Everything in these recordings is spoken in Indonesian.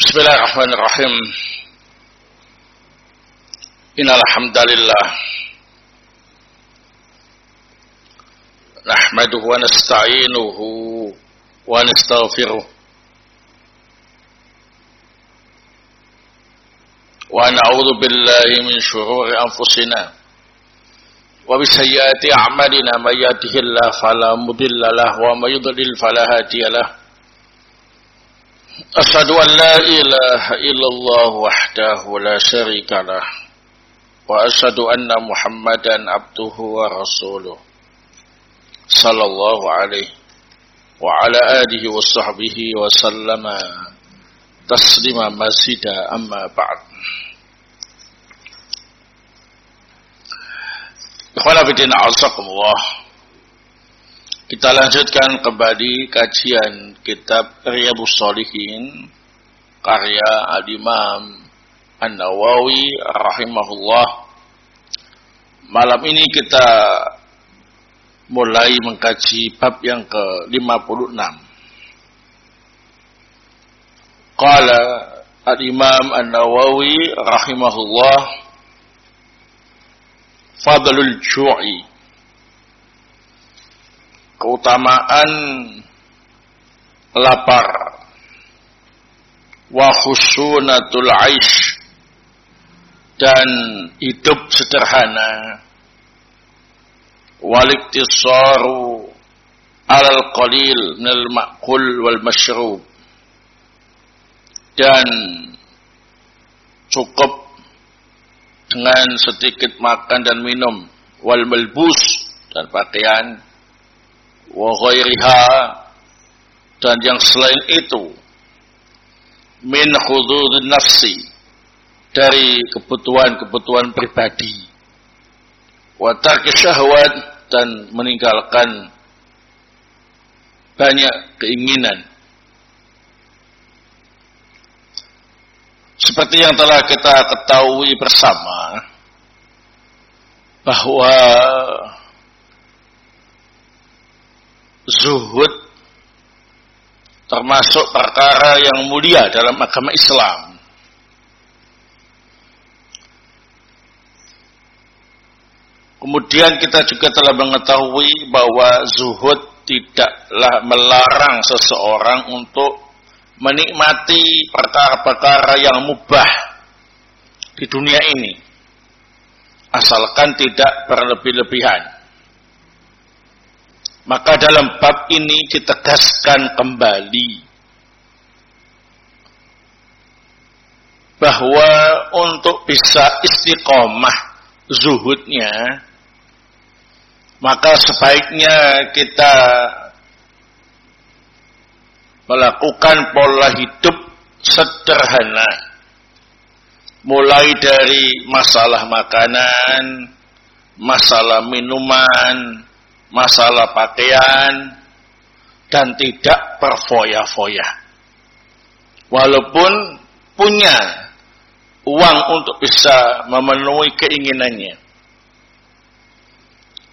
بسم الله الرحمن الرحيم. إن الحمد لله نحمده ونستعينه ونستغفره ونعوذ بالله من شرور أنفسنا وبسيئات أعمالنا من يأته الله فلا مضل له ومن يضلل فلا هادي له. أشهد أن لا إله إلا الله وحده لا شريك له وأشهد أن محمدا عبده ورسوله صلى الله عليه وعلى آله وصحبه وسلم تسليما مزيدا. أما بعد إخوانا في الدين أعزكم الله Kita lanjutkan kembali kajian kitab Riyadus Solihin karya Al-Imam An-Nawawi rahimahullah. Malam ini kita mulai mengkaji bab yang ke-56. Qala Al-Imam An-Nawawi rahimahullah Fadlul Ju'i keutamaan lapar. Wa khusunatul aish. Dan hidup sederhana. Waliktisaru alal qalil minal ma'kul wal mashrub dan cukup dengan sedikit makan dan minum. Wal malbus dan pakaian wa ghairiha dan yang selain itu min khudud nafsi dari kebutuhan-kebutuhan pribadi. Wa tarki syahwat dan meninggalkan banyak keinginan. Seperti yang telah kita ketahui bersama bahwa zuhud termasuk perkara yang mulia dalam agama Islam. Kemudian kita juga telah mengetahui bahwa zuhud tidaklah melarang seseorang untuk menikmati perkara-perkara yang mubah di dunia ini. Asalkan tidak berlebih-lebihan. Maka dalam bab ini ditegaskan kembali bahwa untuk bisa istiqomah zuhudnya maka sebaiknya kita melakukan pola hidup sederhana. Mulai dari masalah makanan, masalah minuman, masalah pakaian dan tidak berfoya-foya. Walaupun punya uang untuk bisa memenuhi keinginannya.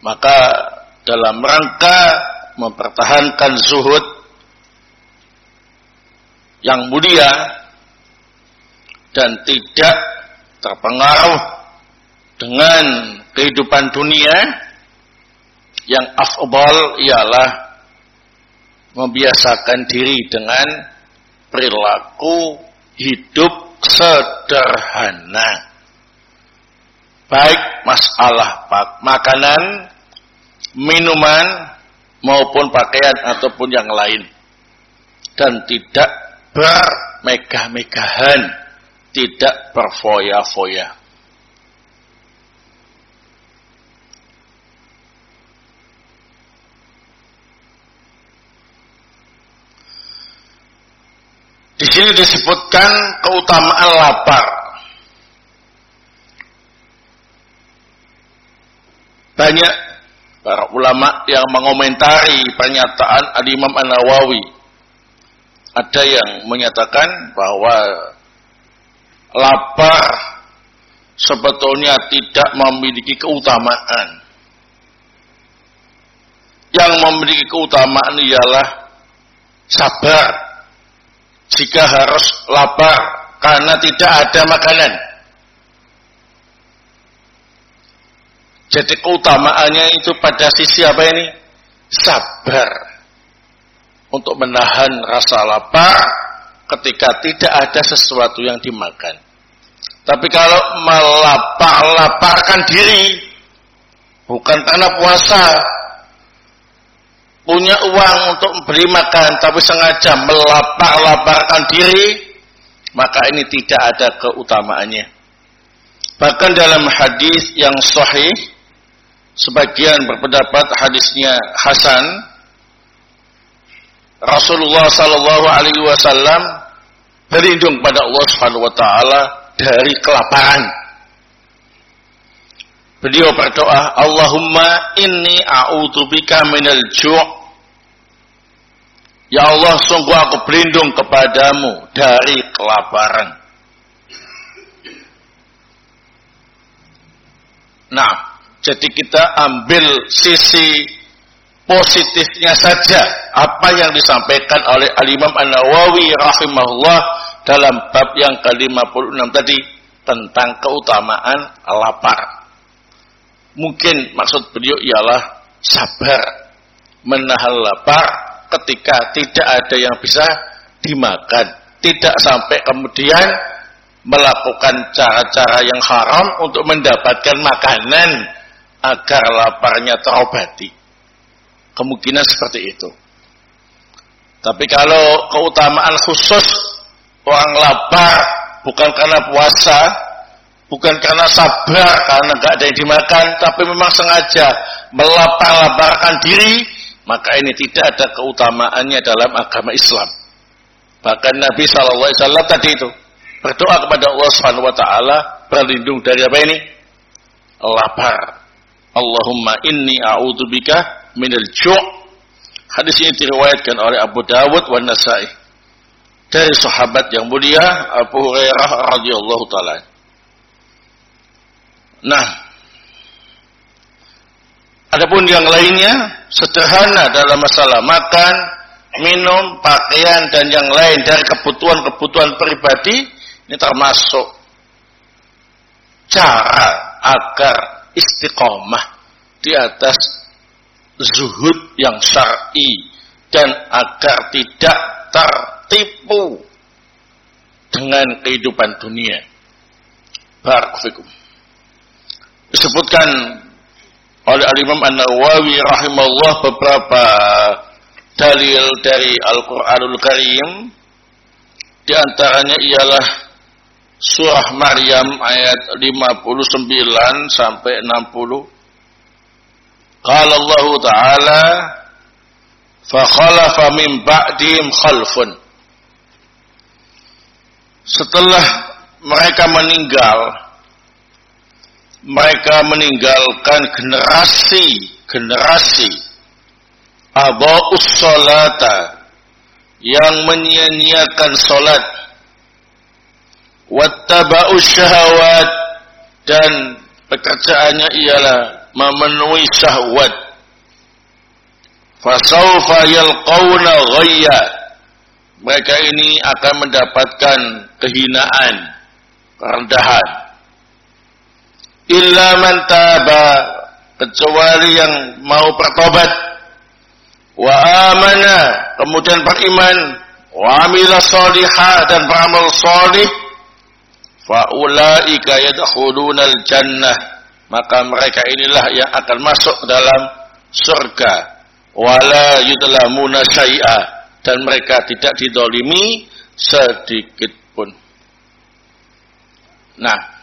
Maka dalam rangka mempertahankan zuhud yang mulia dan tidak terpengaruh dengan kehidupan dunia, yang afdal ialah membiasakan diri dengan perilaku hidup sederhana. Baik masalah makanan, minuman, maupun pakaian ataupun yang lain. Dan tidak bermegah-megahan, tidak berfoya-foya. Di sini disebutkan keutamaan lapar. Banyak para ulama yang mengomentari pernyataan Al-Imam An-Nawawi. Ada yang menyatakan bahwa lapar sebetulnya tidak memiliki keutamaan. Yang memiliki keutamaan ialah sabar jika harus lapar karena tidak ada makanan. Jadi keutamaannya itu pada sisi apa ini? Sabar. Untuk menahan rasa lapar ketika tidak ada sesuatu yang dimakan. Tapi kalau melapar-laparkan diri, bukan karena puasa, punya uang untuk beli makan, tapi sengaja melapar-laparkan diri, maka ini tidak ada keutamaannya. Bahkan dalam hadis yang sahih, sebagian berpendapat hadisnya Hasan, Rasulullah Sallallahu Alaihi Wasallam berlindung pada Allah Subhanahu Wa Taala dari kelaparan. Beliau berdoa, Allahumma inni a'udzubika minal ju' Ya Allah, sungguh aku berlindung kepadamu dari kelaparan. Nah, jadi kita ambil sisi positifnya saja apa yang disampaikan oleh Al-Imam An-Nawawi rahimahullah dalam bab yang ke-56 tadi tentang keutamaan lapar. Mungkin maksud beliau ialah sabar menahan lapar ketika tidak ada yang bisa dimakan. Tidak sampai kemudian melakukan cara-cara yang haram untuk mendapatkan makanan agar laparnya terobati. Kemungkinan seperti itu. Tapi kalau keutamaan khusus orang lapar bukan karena puasa, bukan karena sabar karena nggak ada yang dimakan, tapi memang sengaja melapar-laparkan diri maka ini tidak ada keutamaannya dalam agama Islam. Bahkan Nabi SAW tadi itu berdoa kepada Allah Subhanahu Wa Taala berlindung dari apa ini? Lapar. Allahumma inni a'udzubika minal ju' Hadis ini diriwayatkan oleh Abu Dawud wa Nasai dari sahabat yang mulia Abu Hurairah radhiyallahu taala. Nah, adapun yang lainnya sederhana dalam masalah makan, minum, pakaian dan yang lain dari kebutuhan-kebutuhan pribadi ini termasuk cara agar istiqomah di atas zuhud yang syar'i dan agar tidak tertipu dengan kehidupan dunia. Barakufikum. Disebutkan oleh Al-Imam An-Nawawi rahimahullah beberapa dalil dari Al-Qur'anul Karim di antaranya ialah surah Maryam ayat 59 sampai 60 Qala Allah Ta'ala fa min ba'dihim khalfun. Setelah mereka meninggal mereka meninggalkan generasi-generasi aba'us salata yang menyia-nyiakan salat wattaba'us syahawat dan pekerjaannya ialah memenuhi syahwat. Fasawfa yalqawna ghayya. Mereka ini akan mendapatkan kehinaan kerendahan illa man taba kecuali yang mau bertobat. Wa amana kemudian beriman. Wa amila salihah dan beramal salih fa ulaika yadkhuluna jannah maka mereka inilah yang akan masuk dalam surga. Wala yudlamuna syai'a. Dan mereka tidak didolimi sedikit pun. Nah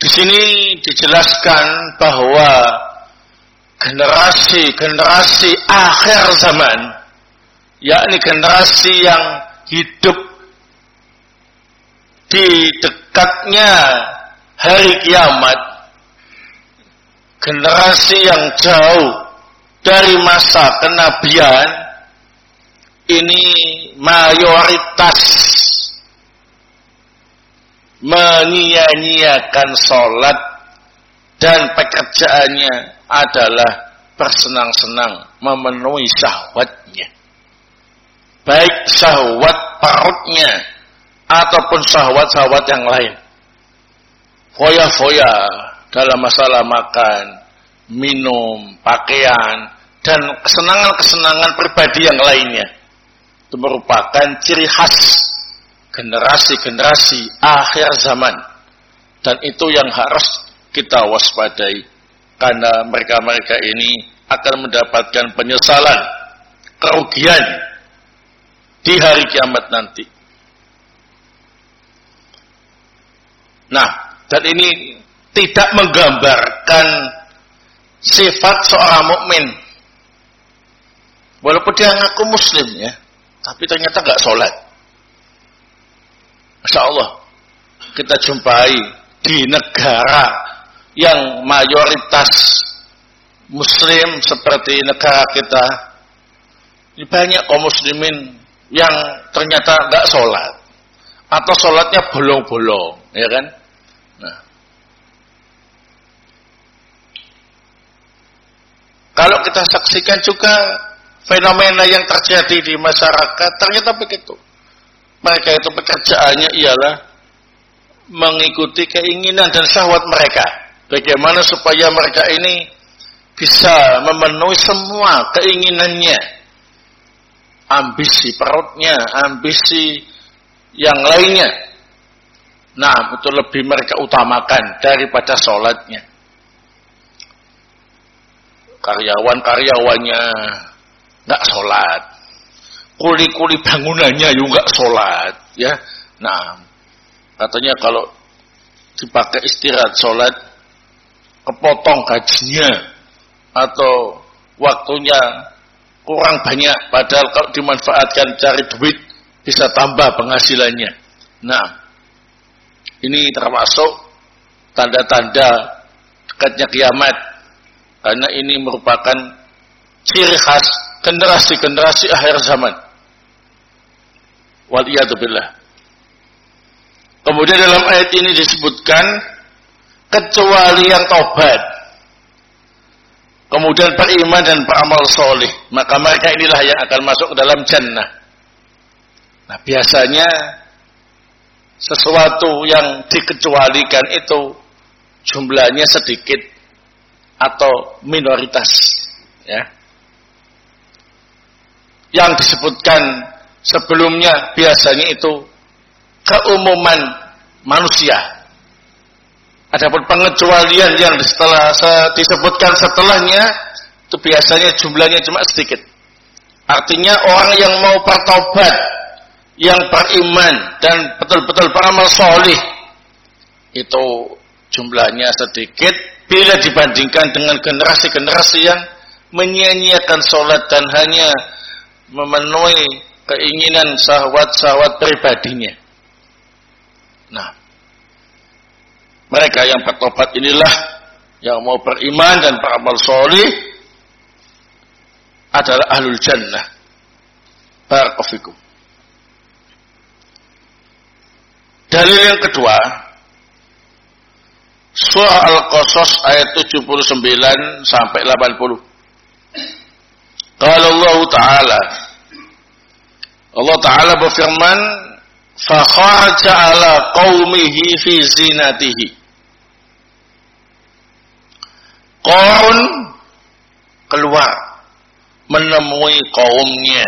di sini dijelaskan bahwa generasi-generasi akhir zaman, yakni generasi yang hidup di dekatnya hari kiamat, generasi yang jauh dari masa kenabian, ini mayoritas menyia-nyiakan sholat dan pekerjaannya adalah bersenang-senang memenuhi syahwatnya. baik syahwat perutnya ataupun syahwat-syahwat yang lain. Foya-foya dalam masalah makan, minum, pakaian, dan kesenangan-kesenangan pribadi yang lainnya. Itu merupakan ciri khas generasi-generasi akhir zaman. Dan itu yang harus kita waspadai. Karena mereka-mereka ini akan mendapatkan penyesalan, kerugian di hari kiamat nanti. Nah, dan ini tidak menggambarkan sifat seorang mukmin. Walaupun dia ngaku muslim ya, tapi ternyata nggak sholat. Masya Allah, kita jumpai di negara yang mayoritas muslim seperti negara kita, banyak kaum muslimin yang ternyata nggak sholat atau sholatnya bolong-bolong, ya kan? Nah, kalau kita saksikan juga fenomena yang terjadi di masyarakat, ternyata begitu. Mereka itu pekerjaannya ialah mengikuti keinginan dan syahwat mereka. Bagaimana supaya mereka ini bisa memenuhi semua keinginannya ambisi perutnya, ambisi yang lainnya. Nah, itu lebih mereka utamakan daripada sholatnya. Karyawan-karyawannya nggak sholat, kuli-kuli bangunannya juga sholat, ya. Nah, katanya kalau dipakai istirahat sholat, kepotong gajinya atau waktunya kurang banyak padahal kalau dimanfaatkan cari duit bisa tambah penghasilannya. Nah, ini termasuk tanda-tanda dekatnya kiamat karena ini merupakan ciri khas generasi-generasi akhir zaman. Waliyadzubillah. Kemudian dalam ayat ini disebutkan kecuali yang tobat kemudian beriman dan beramal soleh, maka mereka inilah yang akan masuk ke dalam jannah. Nah, biasanya sesuatu yang dikecualikan itu jumlahnya sedikit atau minoritas, ya. Yang disebutkan sebelumnya biasanya itu keumuman manusia Adapun pengecualian yang setelah disebutkan setelahnya itu biasanya jumlahnya cuma sedikit. Artinya orang yang mau bertobat, yang beriman dan betul-betul beramal solih itu jumlahnya sedikit bila dibandingkan dengan generasi-generasi yang menyia-nyiakan sholat dan hanya memenuhi keinginan sahwat-sahwat pribadinya. Nah, mereka yang bertobat inilah yang mau beriman dan beramal soleh adalah ahlul jannah. Barakofikum. Dalil yang kedua, Surah Al-Qasas ayat 79 sampai 80. Kalau Allah Ta'ala Allah Ta'ala berfirman فخرج على قومه في زينته Korun keluar menemui kaumnya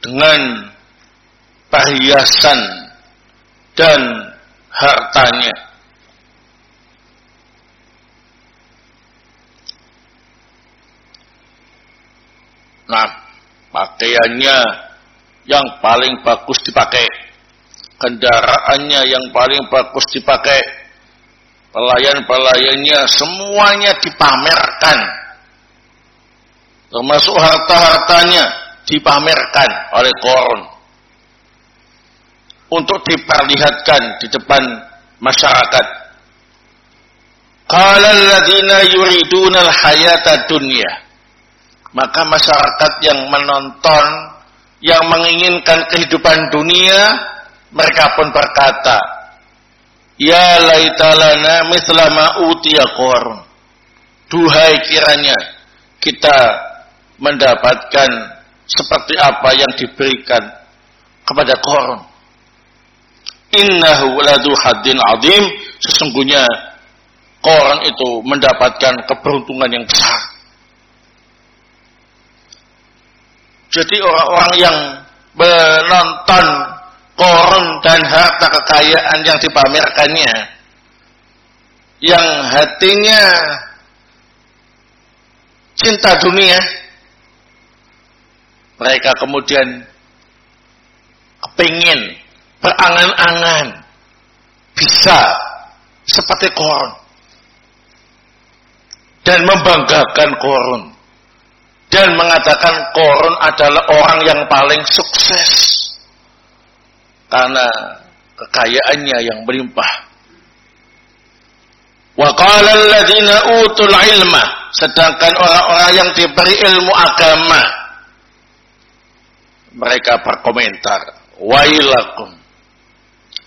dengan perhiasan dan hartanya. Nah, pakaiannya yang paling bagus dipakai, kendaraannya yang paling bagus dipakai, pelayan-pelayannya semuanya dipamerkan. Termasuk harta-hartanya dipamerkan oleh koron untuk diperlihatkan di depan masyarakat. Qala alladziina yuriduna al-hayata dunya maka masyarakat yang menonton yang menginginkan kehidupan dunia mereka pun berkata Ya laitalana mislama utia korun. Duhai kiranya kita mendapatkan seperti apa yang diberikan kepada korun. Innahu ladu haddin adim. Sesungguhnya korun itu mendapatkan keberuntungan yang besar. Jadi orang-orang yang menonton korun dan harta kekayaan yang dipamerkannya, yang hatinya cinta dunia, mereka kemudian kepingin berangan-angan bisa seperti korun dan membanggakan korun dan mengatakan korun adalah orang yang paling sukses karena kekayaannya yang berlimpah. Wa qala alladziina utul ilma sedangkan orang-orang yang diberi ilmu agama mereka berkomentar, "Wailakum."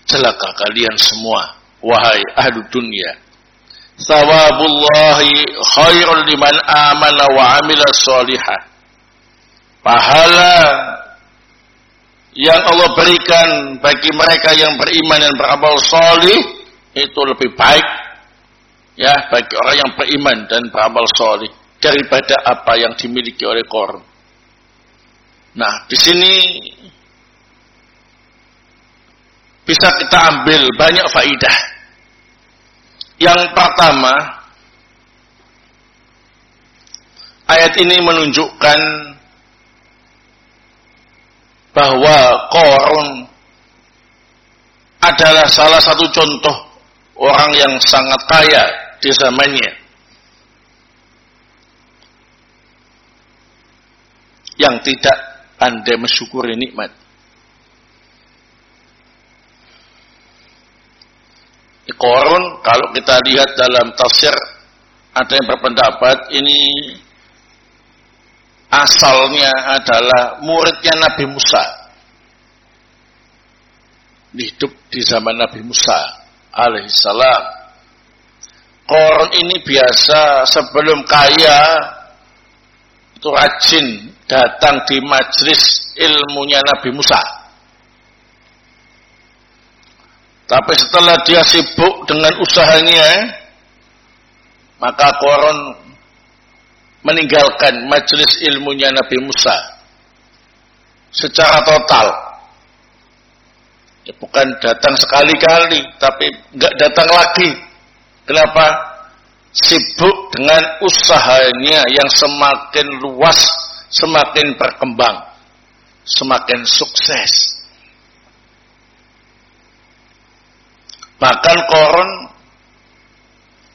Celaka kalian semua, wahai ahlu dunia. Sawabullahi khairul liman amana wa amila salihah. Pahala yang Allah berikan bagi mereka yang beriman dan beramal salih itu lebih baik ya bagi orang yang beriman dan beramal salih daripada apa yang dimiliki oleh korun. Nah, di sini bisa kita ambil banyak faidah. Yang pertama, ayat ini menunjukkan bahwa Korun adalah salah satu contoh orang yang sangat kaya di zamannya. Yang tidak pandai mensyukuri nikmat. Korun kalau kita lihat dalam tafsir ada yang berpendapat ini asalnya adalah muridnya Nabi Musa. Hidup di zaman Nabi Musa alaihissalam. Korun ini biasa sebelum kaya itu rajin datang di majlis ilmunya Nabi Musa. Tapi setelah dia sibuk dengan usahanya, maka Koron meninggalkan majlis ilmunya Nabi Musa secara total. Ya, bukan datang sekali-kali, tapi nggak datang lagi. Kenapa? Sibuk dengan usahanya yang semakin luas semakin berkembang, semakin sukses. Bahkan Koron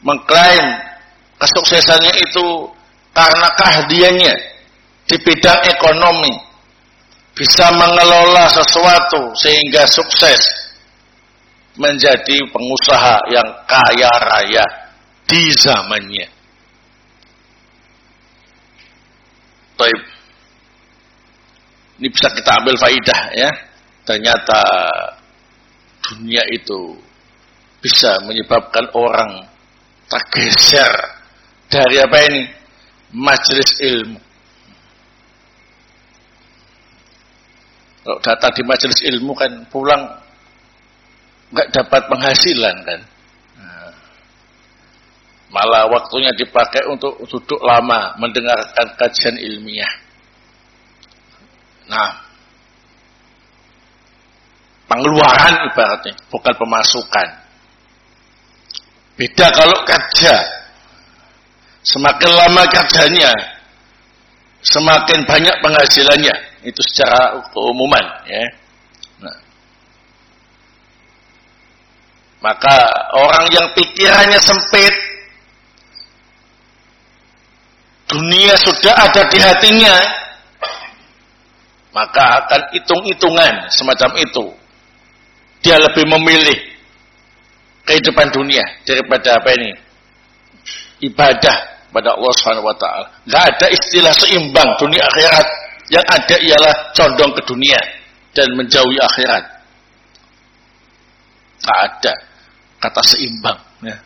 mengklaim kesuksesannya itu karena keahliannya di bidang ekonomi bisa mengelola sesuatu sehingga sukses menjadi pengusaha yang kaya raya di zamannya. Taib. Ini bisa kita ambil faidah ya. Ternyata dunia itu bisa menyebabkan orang tergeser dari apa ini? Majelis ilmu. Kalau datang di majelis ilmu kan pulang nggak dapat penghasilan kan. Malah waktunya dipakai untuk duduk lama mendengarkan kajian ilmiah. Nah, pengeluaran ibaratnya, bukan pemasukan. Beda kalau kerja. Semakin lama kerjanya, semakin banyak penghasilannya. Itu secara keumuman. Ya. Nah. Maka orang yang pikirannya sempit, dunia sudah ada di hatinya, maka akan hitung-hitungan semacam itu. Dia lebih memilih kehidupan dunia daripada apa ini ibadah pada Allah Subhanahu wa taala. Enggak ada istilah seimbang dunia akhirat. Yang ada ialah condong ke dunia dan menjauhi akhirat. Tak ada kata seimbang ya.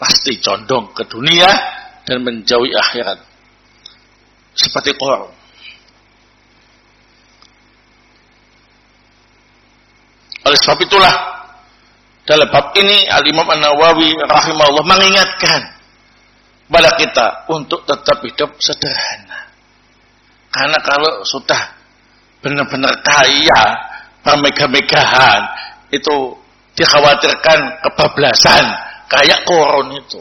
Pasti condong ke dunia dan menjauhi akhirat. Seperti Qur'an. Oleh sebab itulah dalam bab ini Al-Imam An-Nawawi rahimahullah mengingatkan kepada kita untuk tetap hidup sederhana. Karena kalau sudah benar-benar kaya, bermegah-megahan, itu dikhawatirkan kebablasan kayak koron itu.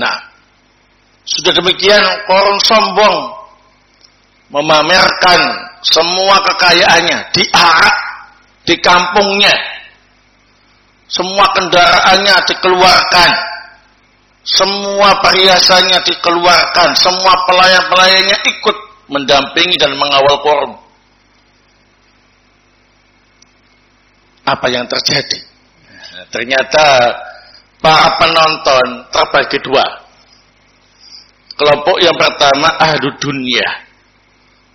Nah, sudah demikian koron sombong memamerkan semua kekayaannya di arak di kampungnya. Semua kendaraannya dikeluarkan. Semua perhiasannya dikeluarkan. Semua pelayan-pelayannya ikut mendampingi dan mengawal korum. Apa yang terjadi? ternyata para penonton terbagi dua. Kelompok yang pertama ahlu dunia.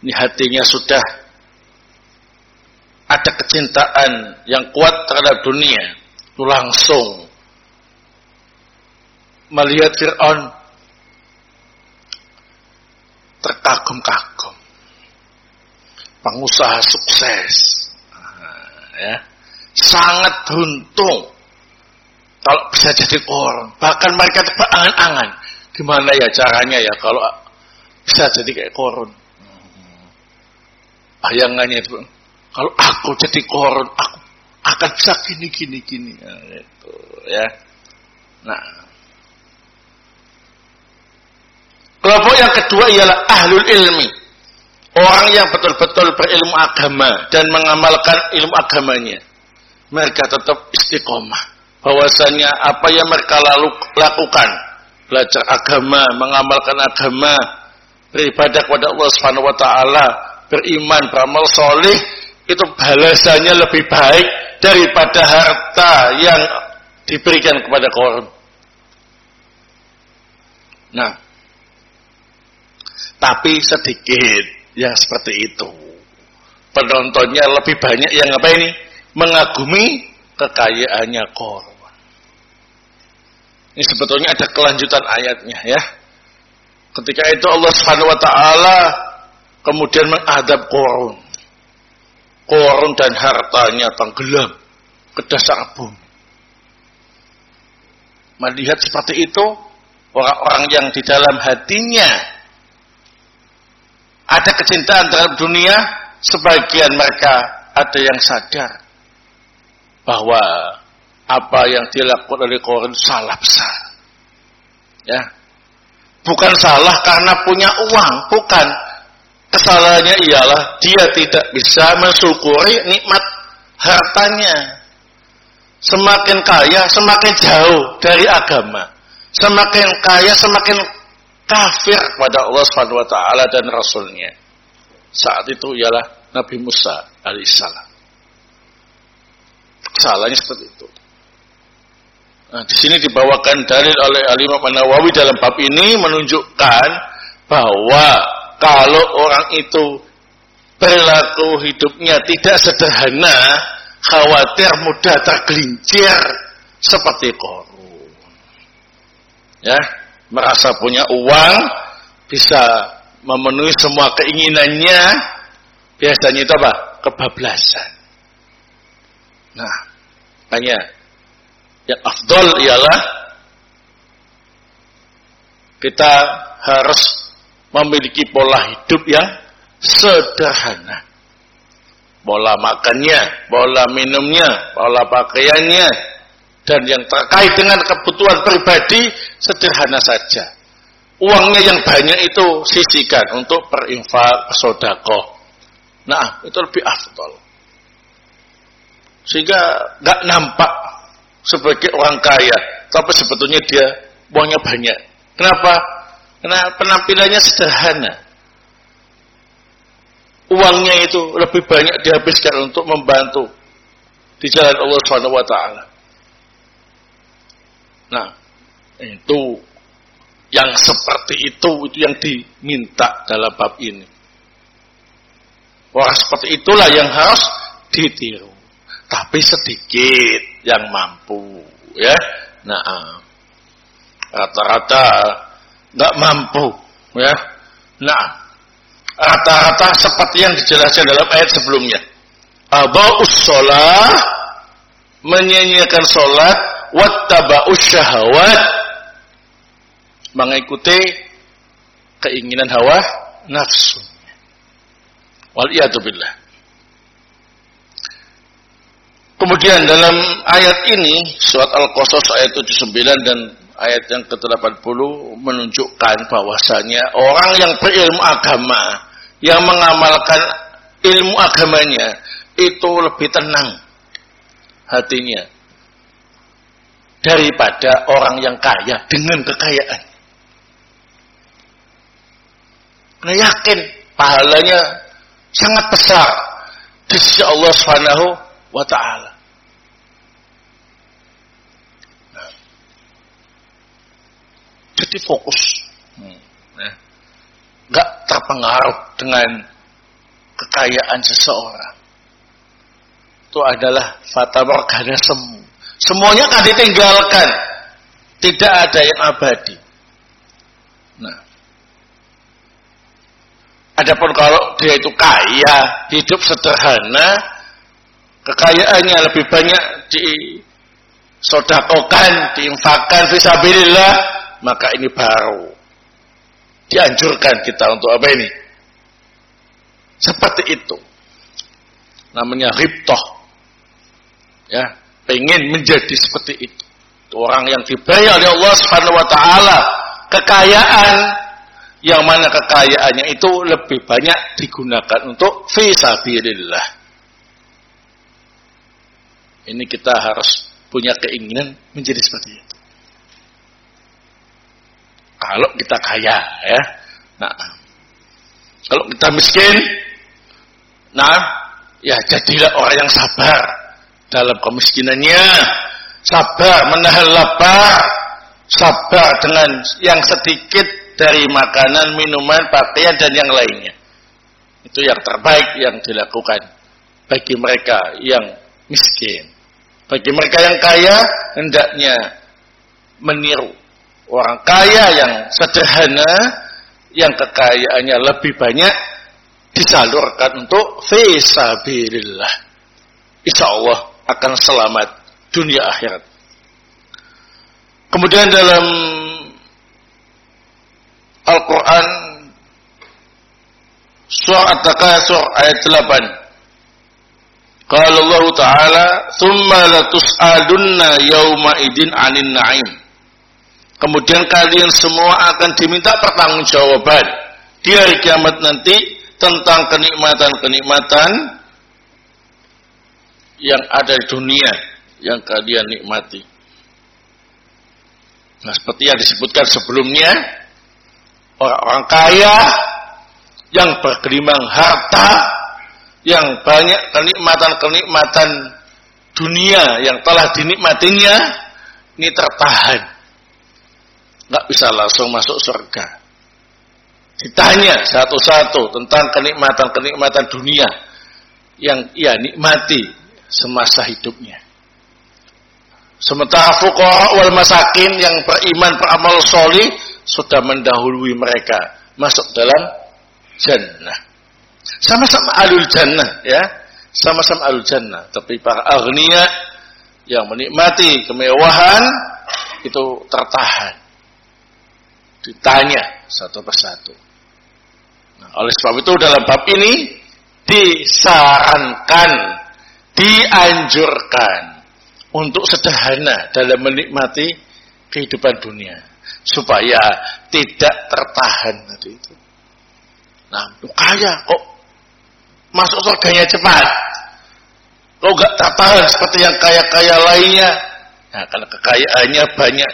Ini hatinya sudah ada kecintaan yang kuat terhadap dunia, itu langsung melihat Fir'aun terkagum-kagum. Pengusaha sukses. Ya. Sangat beruntung kalau bisa jadi korun. Bahkan mereka berangan-angan. Gimana ya caranya ya kalau bisa jadi kayak korun. Bayangannya itu kalau aku jadi koron, aku akan bisa gini gini gini. Ya, itu ya. Nah, kelompok yang kedua ialah ahlul ilmi. Orang yang betul-betul berilmu agama dan mengamalkan ilmu agamanya. Mereka tetap istiqomah. Bahwasanya apa yang mereka lalu, lakukan, belajar agama, mengamalkan agama, beribadah kepada Allah Subhanahu wa taala, beriman, beramal soleh, itu balasannya lebih baik daripada harta yang diberikan kepada korun. Nah, tapi sedikit yang seperti itu. Penontonnya lebih banyak yang apa ini? Mengagumi kekayaannya korun. Ini sebetulnya ada kelanjutan ayatnya ya. Ketika itu Allah Subhanahu wa taala kemudian mengadab korun korun dan hartanya tenggelam ke dasar bumi. Melihat seperti itu, orang-orang yang di dalam hatinya ada kecintaan terhadap dunia, sebagian mereka ada yang sadar bahwa apa yang dilakukan oleh korun salah besar. Ya. Bukan salah karena punya uang, bukan Kesalahannya ialah dia tidak bisa mensyukuri nikmat hartanya. Semakin kaya, semakin jauh dari agama. Semakin kaya, semakin kafir pada Allah Subhanahu wa taala dan rasulnya. Saat itu ialah Nabi Musa alaihissalam. Kesalahannya seperti itu. Nah, di sini dibawakan dalil oleh Al Imam Nawawi dalam bab ini menunjukkan bahwa kalau orang itu perilaku hidupnya tidak sederhana, khawatir mudah tergelincir seperti korun. Ya, merasa punya uang, bisa memenuhi semua keinginannya, biasanya itu apa? Kebablasan. Nah, hanya yang afdol ialah kita harus memiliki pola hidup yang sederhana. Pola makannya, pola minumnya, pola pakaiannya, dan yang terkait dengan kebutuhan pribadi sederhana saja. Uangnya yang banyak itu sisihkan untuk berinfak, sodako. Nah, itu lebih afdol. Sehingga nggak nampak sebagai orang kaya, tapi sebetulnya dia uangnya banyak. Kenapa? Karena penampilannya sederhana. Uangnya itu lebih banyak dihabiskan untuk membantu di jalan Allah Subhanahu wa taala. Nah, itu yang seperti itu itu yang diminta dalam bab ini. Orang seperti itulah yang harus ditiru. Tapi sedikit yang mampu, ya. Nah, rata-rata nggak mampu ya nah rata-rata seperti yang dijelaskan dalam ayat sebelumnya. Aba'us sholat, menyanyiakan sholat, wattaba'us syahawat, mengikuti keinginan hawa nafsu. Waliyatubillah. Kemudian dalam ayat ini, surat Al-Qasas ayat 79 dan ayat yang ke-80 menunjukkan bahwasanya orang yang berilmu agama, yang mengamalkan ilmu agamanya, itu lebih tenang hatinya daripada orang yang kaya dengan kekayaan. Nah, yakin pahalanya sangat besar di sisi Allah Subhanahu wa taala. Nah, jadi fokus. Hmm, nah, nggak terpengaruh dengan kekayaan seseorang. Itu adalah fata morgana semu. Semuanya akan ditinggalkan. Tidak ada yang abadi. Nah, Adapun kalau dia itu kaya, hidup sederhana, kekayaannya lebih banyak disodakokan, diinfakkan, visabilillah, maka ini baru dianjurkan kita untuk apa ini? Seperti itu. Namanya riptoh. Ya, pengen menjadi seperti itu. orang yang diberi oleh Allah Subhanahu wa taala kekayaan yang mana kekayaannya itu lebih banyak digunakan untuk fisabilillah. Ini kita harus punya keinginan menjadi seperti itu. Kalau kita kaya, ya. Nah, kalau kita miskin, nah, ya jadilah orang yang sabar dalam kemiskinannya, sabar menahan lapar, sabar dengan yang sedikit dari makanan, minuman, pakaian dan yang lainnya. Itu yang terbaik yang dilakukan bagi mereka yang miskin. Bagi mereka yang kaya hendaknya meniru orang kaya yang sederhana yang kekayaannya lebih banyak disalurkan untuk fisabilillah. Insya Allah akan selamat dunia akhirat. Kemudian dalam Al-Quran Surah At-Takasur ayat 8 Qala Allah Ta'ala Thumma latus'adunna yawma idin anin na'im Kemudian kalian semua akan diminta pertanggungjawaban di hari kiamat nanti tentang kenikmatan-kenikmatan yang ada di dunia yang kalian nikmati. Nah, seperti yang disebutkan sebelumnya, orang-orang kaya yang bergelimang harta yang banyak kenikmatan-kenikmatan dunia yang telah dinikmatinya ini tertahan nggak bisa langsung masuk surga ditanya satu-satu tentang kenikmatan-kenikmatan dunia yang ia nikmati semasa hidupnya sementara fuqara wal masakin yang beriman beramal solih sudah mendahului mereka masuk dalam jannah. Sama-sama alul jannah ya, sama-sama alul jannah. Tapi para agnia yang menikmati kemewahan itu tertahan. Ditanya satu persatu. Nah, oleh sebab itu dalam bab ini disarankan, dianjurkan untuk sederhana dalam menikmati kehidupan dunia supaya tidak tertahan tadi itu. Nah, kaya kok masuk surganya cepat. Kok gak tertahan seperti yang kaya-kaya lainnya. Nah, karena kekayaannya banyak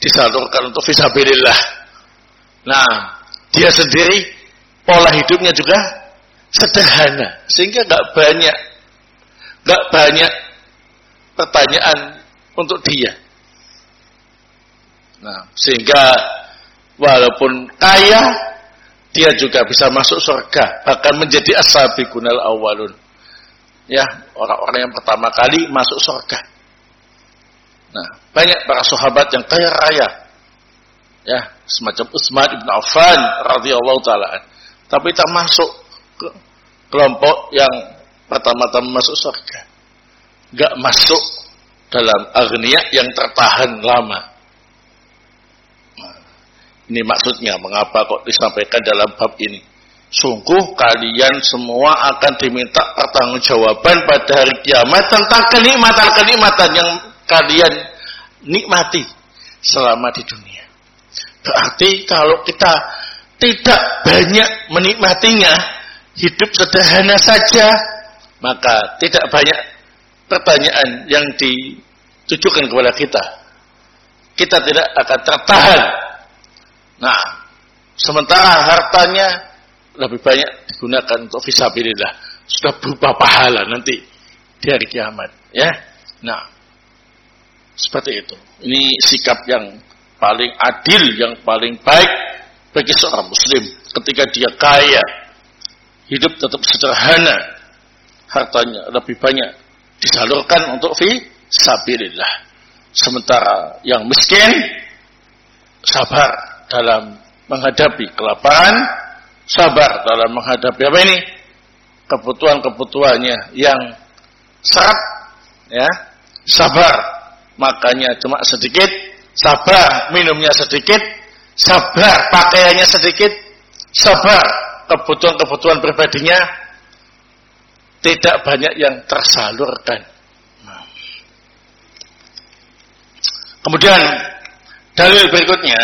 disalurkan untuk fisabilillah. Nah, dia sendiri pola hidupnya juga sederhana sehingga gak banyak gak banyak pertanyaan untuk dia. Nah, sehingga walaupun kaya, dia juga bisa masuk surga, bahkan menjadi as-sabiqunal awalun. Ya, orang-orang yang pertama kali masuk surga. Nah, banyak para sahabat yang kaya raya. Ya, semacam Utsman ibn Affan radhiyallahu taala. tapi termasuk ke kelompok yang pertama-tama masuk surga. Gak masuk dalam agniya yang tertahan lama. Ini maksudnya mengapa kok disampaikan dalam bab ini. Sungguh kalian semua akan diminta pertanggungjawaban pada hari kiamat tentang kenikmatan-kenikmatan yang kalian nikmati selama di dunia. Berarti kalau kita tidak banyak menikmatinya, hidup sederhana saja, maka tidak banyak pertanyaan yang ditujukan kepada kita. Kita tidak akan tertahan. Nah, sementara hartanya lebih banyak digunakan untuk visabilillah. Sudah berupa pahala nanti di hari kiamat. Ya, Nah, seperti itu. Ini sikap yang paling adil, yang paling baik bagi seorang muslim ketika dia kaya, hidup tetap sederhana, hartanya lebih banyak disalurkan untuk fi sabilillah. Sementara yang miskin sabar dalam menghadapi kelaparan, sabar dalam menghadapi apa ini? kebutuhan-kebutuhannya yang seret ya, sabar makannya cuma sedikit, sabar minumnya sedikit, sabar pakaiannya sedikit, sabar kebutuhan-kebutuhan pribadinya tidak banyak yang tersalurkan. Kemudian dalil berikutnya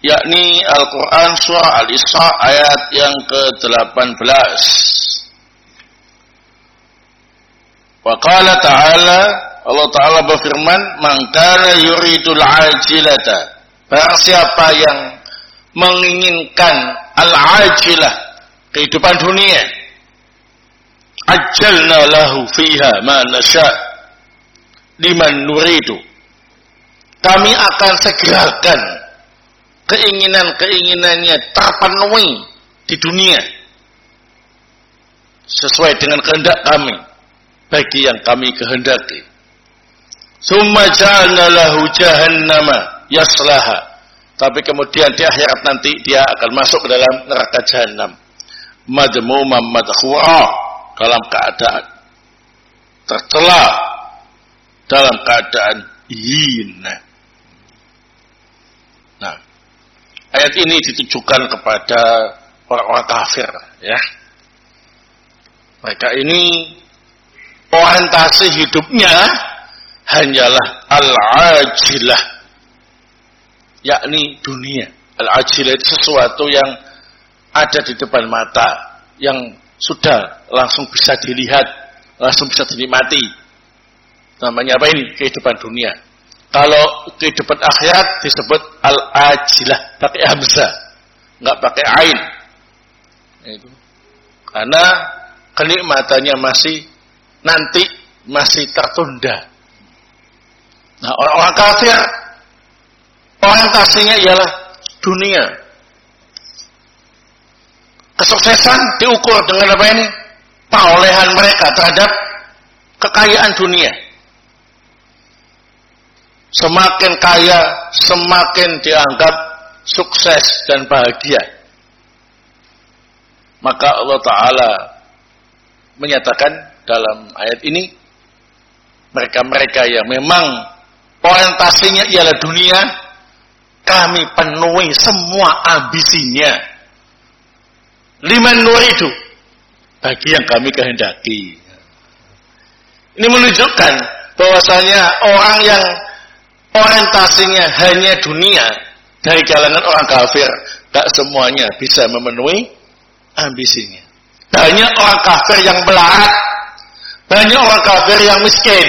yakni Al-Quran surah Al-Isra ayat yang ke-18. Wa qala ta'ala Allah Ta'ala berfirman Man kana yuridul ajilata. Barang siapa yang menginginkan al-ajilah kehidupan dunia ajalna lahu fiha ma nasya liman nuridu. Kami akan segerakan keinginan-keinginannya terpenuhi di dunia sesuai dengan kehendak kami bagi yang kami kehendaki. Summa ja'alna lahu jahannama yaslaha. Tapi kemudian di akhirat nanti dia akan masuk ke dalam neraka jahanam. Madmumam madkhura dalam keadaan tercela dalam keadaan hina. Nah, Ayat ini ditujukan kepada orang-orang kafir, ya. Mereka ini orientasi hidupnya hanyalah al-ajilah, yakni dunia. Al-ajilah itu sesuatu yang ada di depan mata, yang sudah langsung bisa dilihat, langsung bisa dinikmati. Namanya apa ini? Kehidupan dunia. Kalau kehidupan akhirat disebut al-ajilah pakai hamzah, nggak pakai ain. Itu. Karena kenikmatannya masih nanti masih tertunda. Nah, orang-orang kafir orientasinya ialah dunia. Kesuksesan diukur dengan apa ini? Perolehan mereka terhadap kekayaan dunia. Semakin kaya, semakin dianggap sukses dan bahagia. Maka Allah Ta'ala menyatakan dalam ayat ini, mereka-mereka yang memang orientasinya ialah dunia, kami penuhi semua ambisinya. Liman itu bagi yang kami kehendaki. Ini menunjukkan bahwasanya orang yang orientasinya hanya dunia dari kalangan orang kafir, tak semuanya bisa memenuhi ambisinya. Banyak orang kafir yang melarat, banyak orang kafir yang miskin,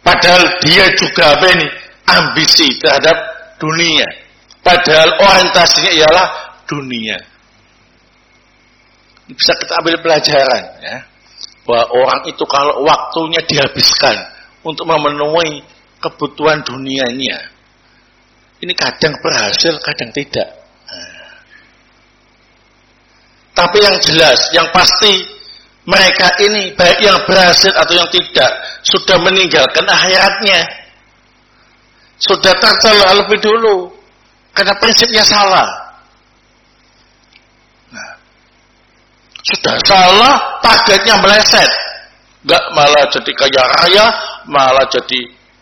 padahal dia juga apa ini ambisi terhadap dunia. Padahal orientasinya ialah dunia. Bisa kita ambil pelajaran ya, bahwa orang itu kalau waktunya dihabiskan untuk memenuhi kebutuhan dunianya. Ini kadang berhasil, kadang tidak. Tapi yang jelas, yang pasti mereka ini baik yang berhasil atau yang tidak sudah meninggalkan akhiratnya. Sudah tercela lebih dulu. Karena prinsipnya salah. Nah, sudah salah, targetnya meleset. Enggak malah jadi kaya raya, malah jadi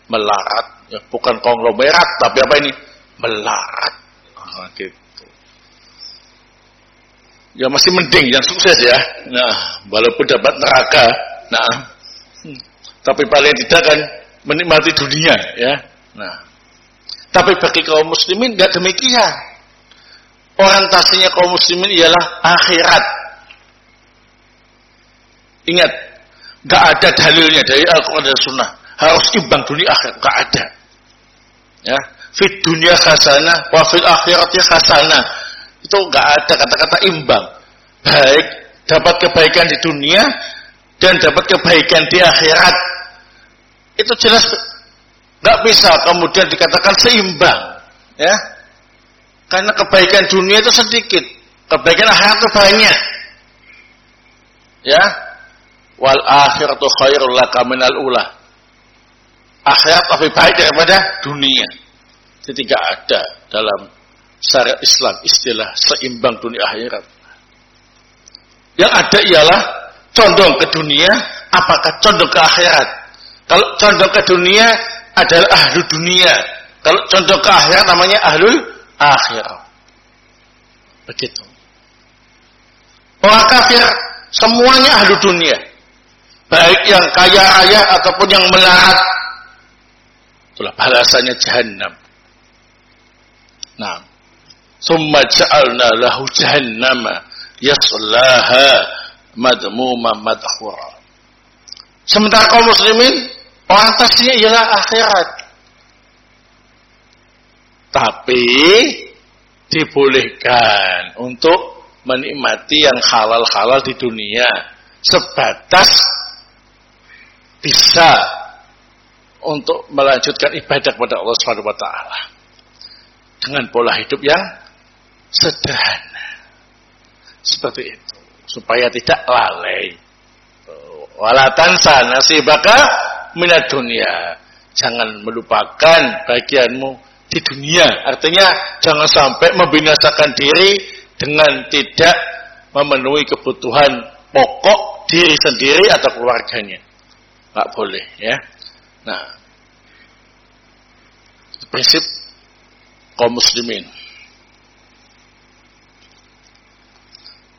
melarat. Ya, bukan konglomerat, tapi apa ini? Melarat. Nah, gitu. Ya masih mending yang sukses ya. Nah, walaupun dapat neraka. Nah, hmm. tapi paling tidak kan menikmati dunia ya. Nah, tapi bagi kaum muslimin nggak demikian. Orientasinya kaum muslimin ialah akhirat. Ingat, nggak ada dalilnya dari Al-Quran dan Sunnah. Harus imbang dunia akhirat, nggak ada. Ya, fit dunia khasana, wa fil akhiratnya khasana. Itu nggak ada kata-kata imbang. Baik dapat kebaikan di dunia dan dapat kebaikan di akhirat. Itu jelas Nggak bisa kemudian dikatakan seimbang. Ya. Karena kebaikan dunia itu sedikit. Kebaikan akhirat itu banyak. Ya. Wal akhiratu khairul laka minal ula. Akhirat lebih baik daripada dunia. Jadi tidak ada dalam syariat Islam istilah seimbang dunia akhirat. Yang ada ialah condong ke dunia, apakah condong ke akhirat? Kalau condong ke dunia, adalah ahlu dunia. Kalau contoh ke akhirat namanya ahlul akhir. Begitu. Orang kafir semuanya ahlu dunia. Baik yang kaya raya ataupun yang melarat. Itulah balasannya jahannam. Nah. Summa ja'alna lahu jahannama yaslaha madmuma madhura. Sementara kaum muslimin Orientasinya ialah akhirat. Tapi dibolehkan untuk menikmati yang halal-halal di dunia sebatas bisa untuk melanjutkan ibadah kepada Allah Subhanahu wa taala dengan pola hidup yang sederhana. Seperti itu, supaya tidak lalai. Walatansa nasibaka minat dunia. Jangan melupakan bagianmu di dunia. Artinya jangan sampai membinasakan diri dengan tidak memenuhi kebutuhan pokok diri sendiri atau keluarganya. Nggak boleh ya. Nah, prinsip kaum muslimin.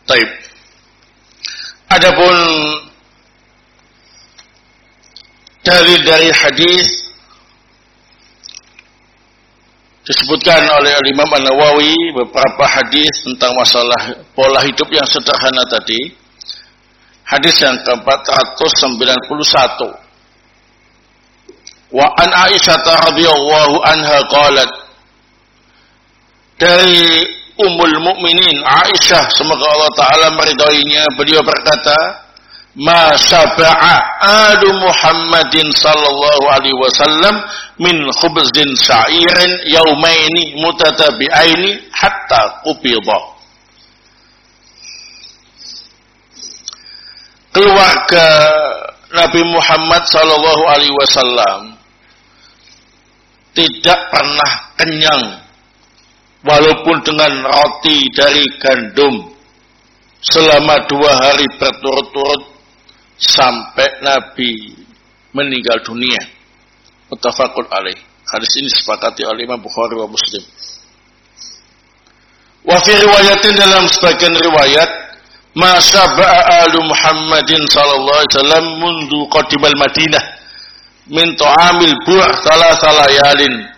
Taib. Adapun dalil dari hadis disebutkan oleh Imam An-Nawawi beberapa hadis tentang masalah pola hidup yang sederhana tadi. Hadis yang ke-491. Wa an Aisyah radhiyallahu anha qalat dari Ummul Mukminin Aisyah semoga Allah taala meridainya beliau berkata ma saba'a adu Muhammadin sallallahu alaihi wasallam min khubzin sa'irin yaumaini mutatabi'aini hatta qubida. Keluarga Nabi Muhammad sallallahu alaihi wasallam tidak pernah kenyang walaupun dengan roti dari gandum selama dua hari berturut-turut sampai Nabi meninggal dunia. Mutafakun alaih. Hadis ini sepakati oleh Imam Bukhari wa Muslim. Wa fi riwayatin dalam sebagian riwayat ma saba'a alu Muhammadin sallallahu alaihi wasallam mundu qadimal Madinah min ta'amil buah salah salayalin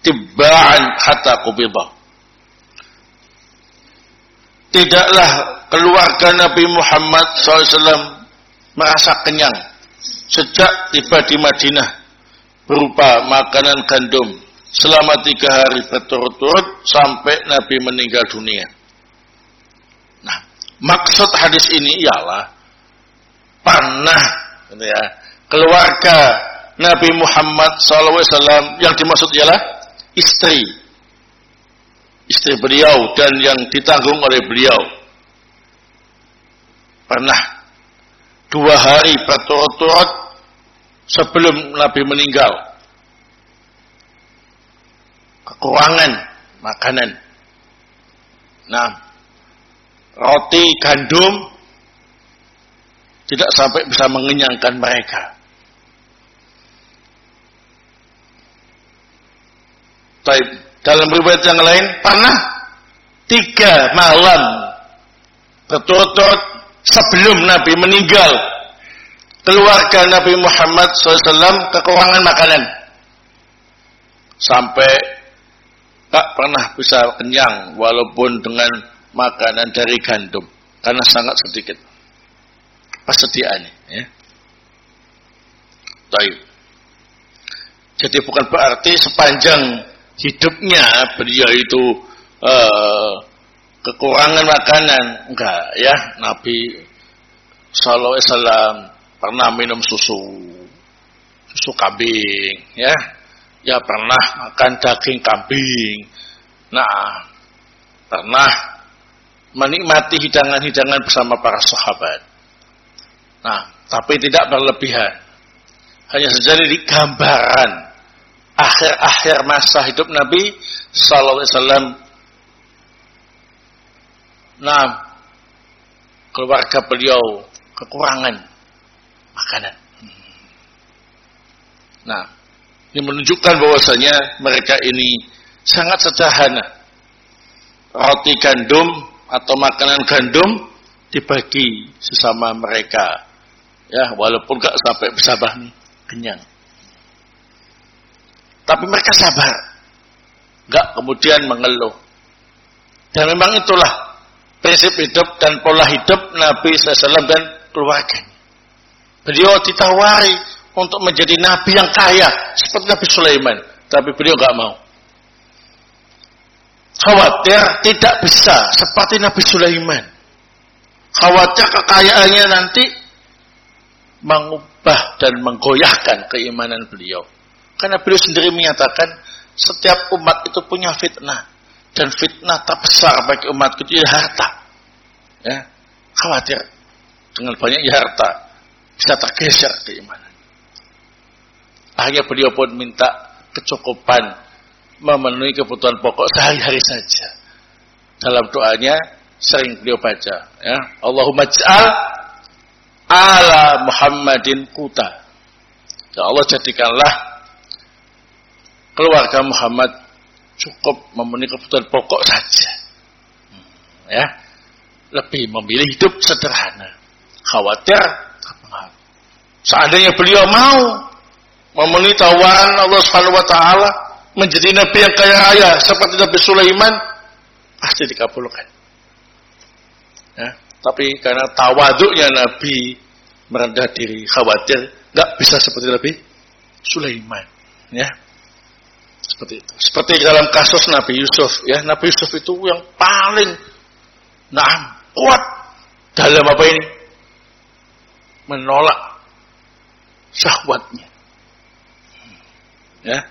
tibba'an hatta qubida. Tidaklah keluarga Nabi Muhammad SAW merasa kenyang sejak tiba di Madinah berupa makanan gandum selama tiga hari berturut-turut sampai Nabi meninggal dunia. Nah, maksud hadis ini ialah pernah gitu ya, keluarga Nabi Muhammad SAW yang dimaksud ialah istri, istri beliau dan yang ditanggung oleh beliau pernah dua hari berturut-turut sebelum Nabi meninggal. kekurangan makanan. Nah, roti gandum tidak sampai bisa mengenyangkan mereka. Taib. Dalam riwayat yang lain pernah tiga malam berturut-turut sebelum Nabi meninggal keluarga Nabi Muhammad SAW kekurangan makanan sampai tak pernah bisa kenyang walaupun dengan makanan dari gandum karena sangat sedikit persediaannya ya. Taib. Jadi bukan berarti sepanjang hidupnya beliau itu uh, kekurangan makanan. Enggak ya. Nabi Sallallahu Alaihi Wasallam pernah minum susu susu kambing ya. Ya pernah makan daging kambing. Nah pernah menikmati hidangan-hidangan bersama para sahabat. Nah tapi tidak berlebihan. Hanya saja di gambaran akhir-akhir masa hidup Nabi Sallallahu Alaihi Wasallam. Nah, keluarga beliau kekurangan makanan. Nah, ini menunjukkan bahwasanya mereka ini sangat sederhana. Roti gandum atau makanan gandum dibagi sesama mereka. Ya, walaupun gak sampai bersabah nih, kenyang. Tapi mereka sabar. Enggak kemudian mengeluh. Dan memang itulah prinsip hidup dan pola hidup Nabi SAW dan keluarganya. Beliau ditawari untuk menjadi nabi yang kaya seperti Nabi Sulaiman, tapi beliau enggak mau. Khawatir tidak bisa seperti Nabi Sulaiman. Khawatir kekayaannya nanti mengubah dan menggoyahkan keimanan beliau. Karena beliau sendiri menyatakan setiap umat itu punya fitnah dan fitnah terbesar bagi umat itu ya harta. Ya, khawatir dengan banyaknya harta bisa tergeser keimanan. Akhirnya beliau pun minta kecukupan memenuhi kebutuhan pokok sehari-hari saja. Dalam doanya sering beliau baca, ya Allahumma ja'al ala Muhammadin kuta. Ya Allah jadikanlah keluarga Muhammad cukup memenuhi kebutuhan pokok saja. Ya, lebih memilih hidup sederhana. Khawatir Seandainya beliau mau memenuhi tawaran Allah Subhanahu wa taala menjadi nabi yang kaya raya seperti Nabi Sulaiman pasti dikabulkan. Ya, tapi karena tawaduknya Nabi merendah diri, khawatir nggak bisa seperti Nabi Sulaiman. Ya, seperti itu. Seperti dalam kasus Nabi Yusuf, ya Nabi Yusuf itu yang paling nah kuat dalam apa ini? Menolak syahwatnya. Ya.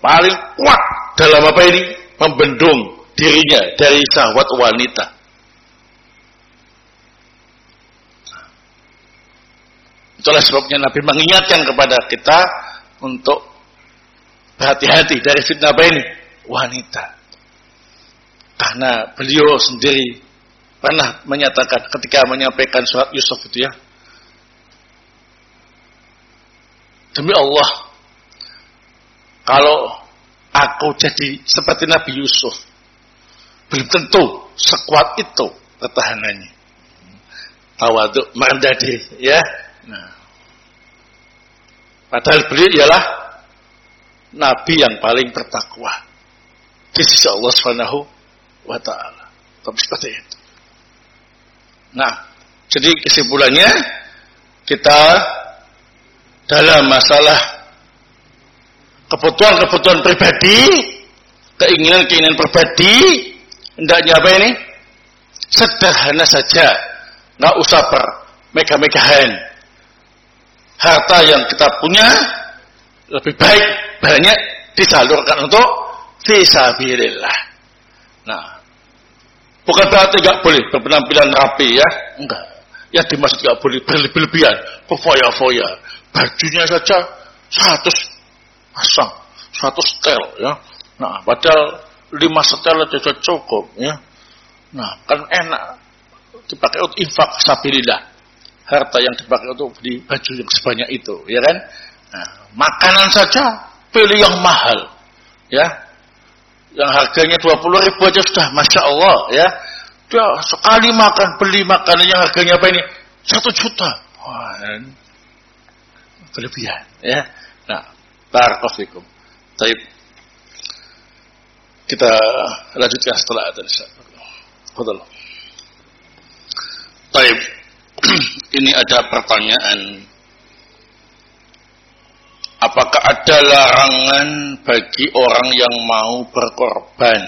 Paling kuat dalam apa ini? Membendung dirinya dari syahwat wanita. Itulah sebabnya Nabi mengingatkan kepada kita untuk Hati-hati dari fitnah apa ini? Wanita. Karena beliau sendiri pernah menyatakan ketika menyampaikan surat Yusuf itu ya. Demi Allah, kalau aku jadi seperti Nabi Yusuf, belum tentu sekuat itu pertahanannya. Tawaduk, merendah diri, ya. Nah. Padahal beliau ialah nabi yang paling bertakwa di sisi Allah Subhanahu wa taala. Tapi seperti itu. Nah, jadi kesimpulannya kita dalam masalah kebutuhan-kebutuhan pribadi, keinginan-keinginan pribadi, hendaknya apa ini? Sederhana saja, nggak usah ber mega-megahan. Harta yang kita punya lebih baik banyak disalurkan untuk fisabilillah. Nah, bukan berarti nggak boleh berpenampilan rapi ya, enggak. Ya dimaksud nggak boleh berlebih-lebihan, berfoya-foya. Bajunya saja 100 pasang, satu setel ya. Nah, padahal lima setel aja cukup ya. Nah, kan enak dipakai untuk infak sabilillah. Harta yang dipakai untuk beli baju yang sebanyak itu, ya kan? Nah, makanan saja pilih yang mahal, ya. Yang harganya 20 ribu aja sudah, masya Allah, ya. Dia sekali makan beli makanan yang harganya apa ini? Satu juta. Wah, kelebihan, ya. Nah, barakallahu Tapi kita lanjutkan setelah ada. Baik. Ini ada pertanyaan. Apakah ada larangan bagi orang yang mau berkorban?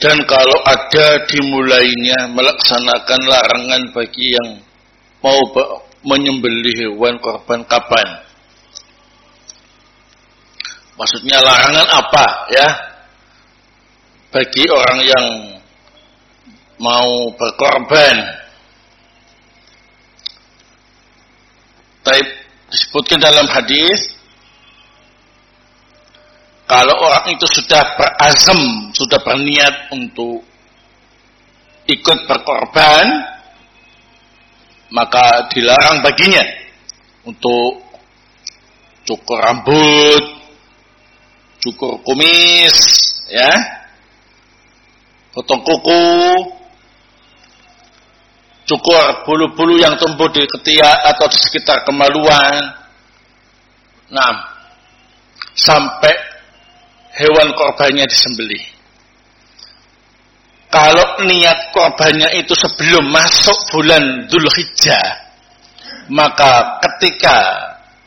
Dan kalau ada dimulainya melaksanakan larangan bagi yang mau menyembelih hewan korban kapan? Maksudnya larangan apa ya? Bagi orang yang mau berkorban. Taib disebutkan dalam hadis kalau orang itu sudah berazam, sudah berniat untuk ikut berkorban, maka dilarang baginya untuk cukur rambut, cukur kumis, ya, potong kuku, cukur bulu-bulu yang tumbuh di ketiak atau di sekitar kemaluan. Nah, sampai hewan korbannya disembelih. Kalau niat korbannya itu sebelum masuk bulan Dhul Hijjah, maka ketika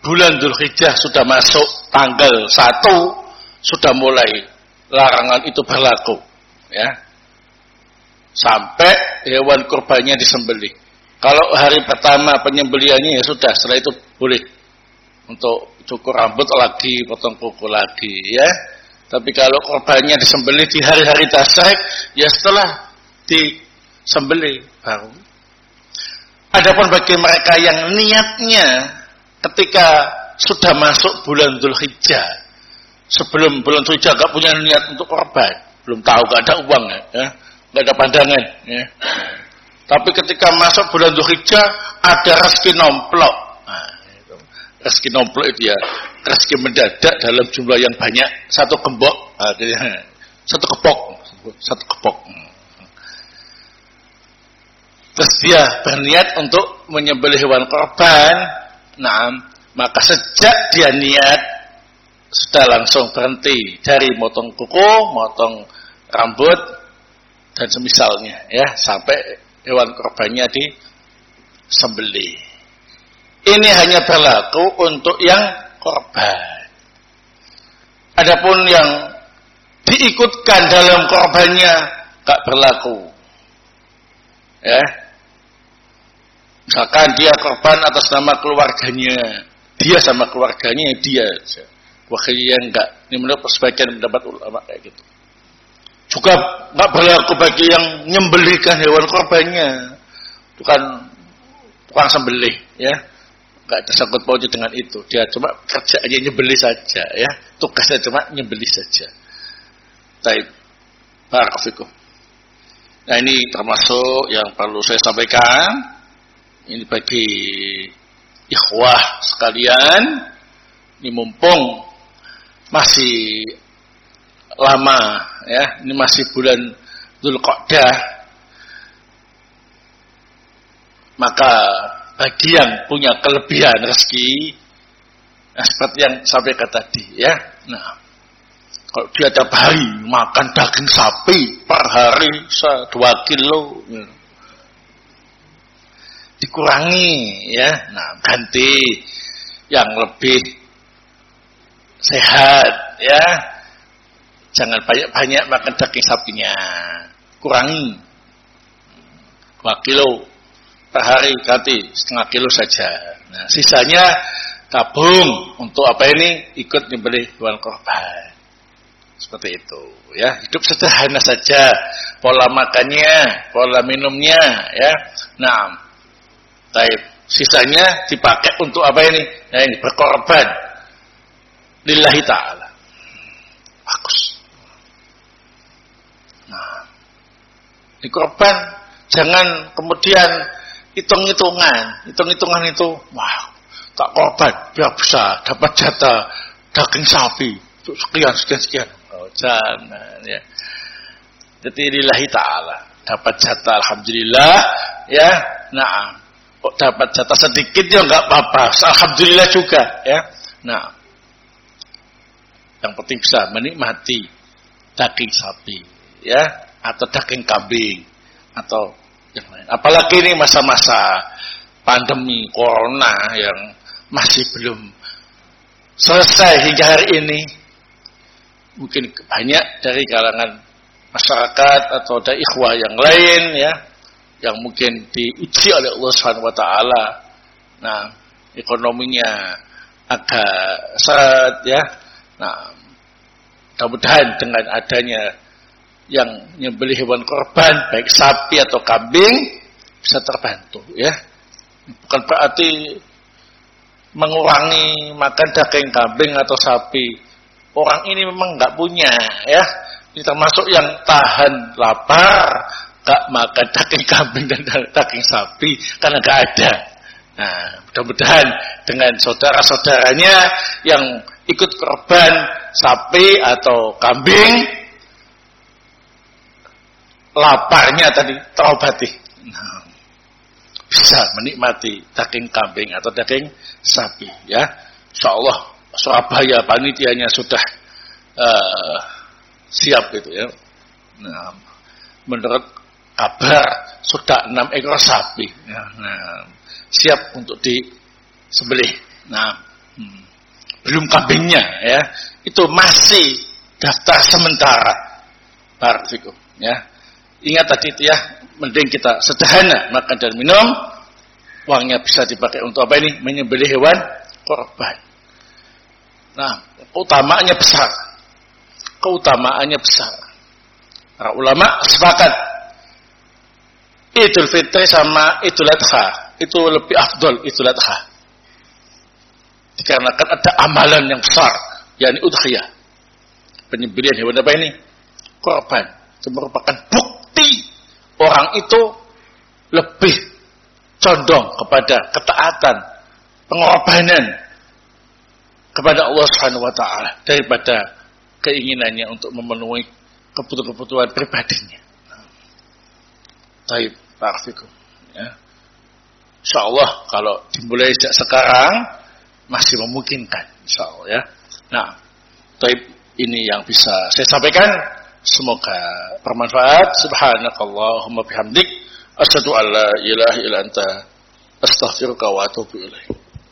bulan Dhul Hijjah sudah masuk tanggal 1, sudah mulai larangan itu berlaku. Ya, sampai hewan kurbannya disembelih. Kalau hari pertama penyembelihannya ya sudah, setelah itu boleh untuk cukur rambut lagi, potong kuku lagi, ya. Tapi kalau korbannya disembelih di hari-hari tasyrik, ya setelah disembelih baru. Adapun bagi mereka yang niatnya ketika sudah masuk bulan Dhul Hijjah, sebelum bulan Dhul Hijjah gak punya niat untuk korban, belum tahu gak ada uang ya, nggak ada pandangan. Ya. Tapi ketika masuk bulan Dzulhijjah ada rezeki nomplok. Nah. Rezeki nomplok itu ya rezeki mendadak dalam jumlah yang banyak satu gembok, akhirnya satu kepok, satu kepok. Terus dia berniat untuk menyembelih hewan korban. Nah, maka sejak dia niat sudah langsung berhenti dari motong kuku, motong rambut, dan semisalnya ya sampai hewan korbannya disembelih. Ini hanya berlaku untuk yang korban. Adapun yang diikutkan dalam korbannya gak berlaku. Ya. Misalkan dia korban atas nama keluarganya, dia sama keluarganya dia. Wakilnya enggak. Ini menurut sebagian pendapat ulama kayak gitu juga nggak berlaku bagi yang nyembelihkan hewan korbannya. Bukan tukang sembelih ya. Nggak tersangkut pautnya dengan itu. Dia cuma kerjanya nyembelih saja ya. Tugasnya cuma nyembelih saja. Taib Barakallahu Nah ini termasuk yang perlu saya sampaikan. Ini bagi ikhwah sekalian. Ini mumpung masih lama ya. Ini masih bulan Dzulqa'dah. Maka bagi yang punya kelebihan rezeki nah, seperti yang sampai kata tadi ya. Nah kalau dia tiap hari makan daging sapi per hari dua kilo ya. dikurangi ya. Nah ganti yang lebih sehat ya Jangan banyak-banyak makan daging sapinya. Kurangi. Dua kilo per hari ganti setengah kilo saja. Nah, sisanya tabung untuk apa ini ikut dibeli hewan korban. Seperti itu ya. Hidup sederhana saja. Pola makannya, pola minumnya ya. Nah, tapi sisanya dipakai untuk apa ini? Nah, ini berkorban. lillahi ta'ala. Bagus. Nah, di korban jangan kemudian hitung-hitungan. Hitung-hitungan itu, wah, tak korban biar bisa dapat jatah daging sapi sekian sekian sekian. Oh, jangan ya. Jadi lillahi ta'ala dapat jatah alhamdulillah ya. Nah, kok dapat jatah sedikit ya enggak apa-apa. Alhamdulillah juga ya. Nah, yang penting bisa menikmati daging sapi ya atau daging kambing atau yang lain. Apalagi ini masa-masa pandemi corona yang masih belum selesai hingga hari ini. Mungkin banyak dari kalangan masyarakat atau dari ikhwah yang lain ya yang mungkin diuji oleh Allah Subhanahu wa taala. Nah, ekonominya agak seret ya. Nah, mudah-mudahan dengan adanya yang nyembeli hewan korban baik sapi atau kambing bisa terbantu ya. Bukan berarti mengurangi makan daging kambing atau sapi. Orang ini memang nggak punya ya. Ini termasuk yang tahan lapar nggak makan daging kambing dan daging sapi karena nggak ada. Nah mudah-mudahan dengan saudara-saudaranya yang ikut korban sapi atau kambing laparnya tadi terobati. Nah, bisa menikmati daging kambing atau daging sapi ya. Insya Allah Surabaya panitianya sudah uh, siap gitu ya. Nah, menurut kabar sudah enam ekor sapi. Ya, nah, siap untuk disembelih. Nah, hmm, belum kambingnya ya. Itu masih daftar sementara. Barakallahu ya Ingat tadi itu ya, mending kita sederhana makan dan minum, uangnya bisa dipakai untuk apa ini? Menyembelih hewan korban. Nah, keutamaannya besar. Keutamaannya besar. Para ulama sepakat Idul Fitri sama Idul Adha itu lebih afdol Idul Adha. Dikarenakan ada amalan yang besar, yakni udhiyah. Penyembelihan hewan apa ini? Korban. Itu merupakan bukti orang itu lebih condong kepada ketaatan, pengorbanan kepada Allah Subhanahu wa taala daripada keinginannya untuk memenuhi kebutuhan-kebutuhan pribadinya. Baik, barakallahu ya. Insyaallah kalau dimulai sejak sekarang masih memungkinkan insyaallah ya. Nah, taib ini yang bisa saya sampaikan Semoga bermanfaat. Subhanakallahumma bihamdik. Asyadu an la ilaha illa anta. Astaghfiruka wa atubu ilaih.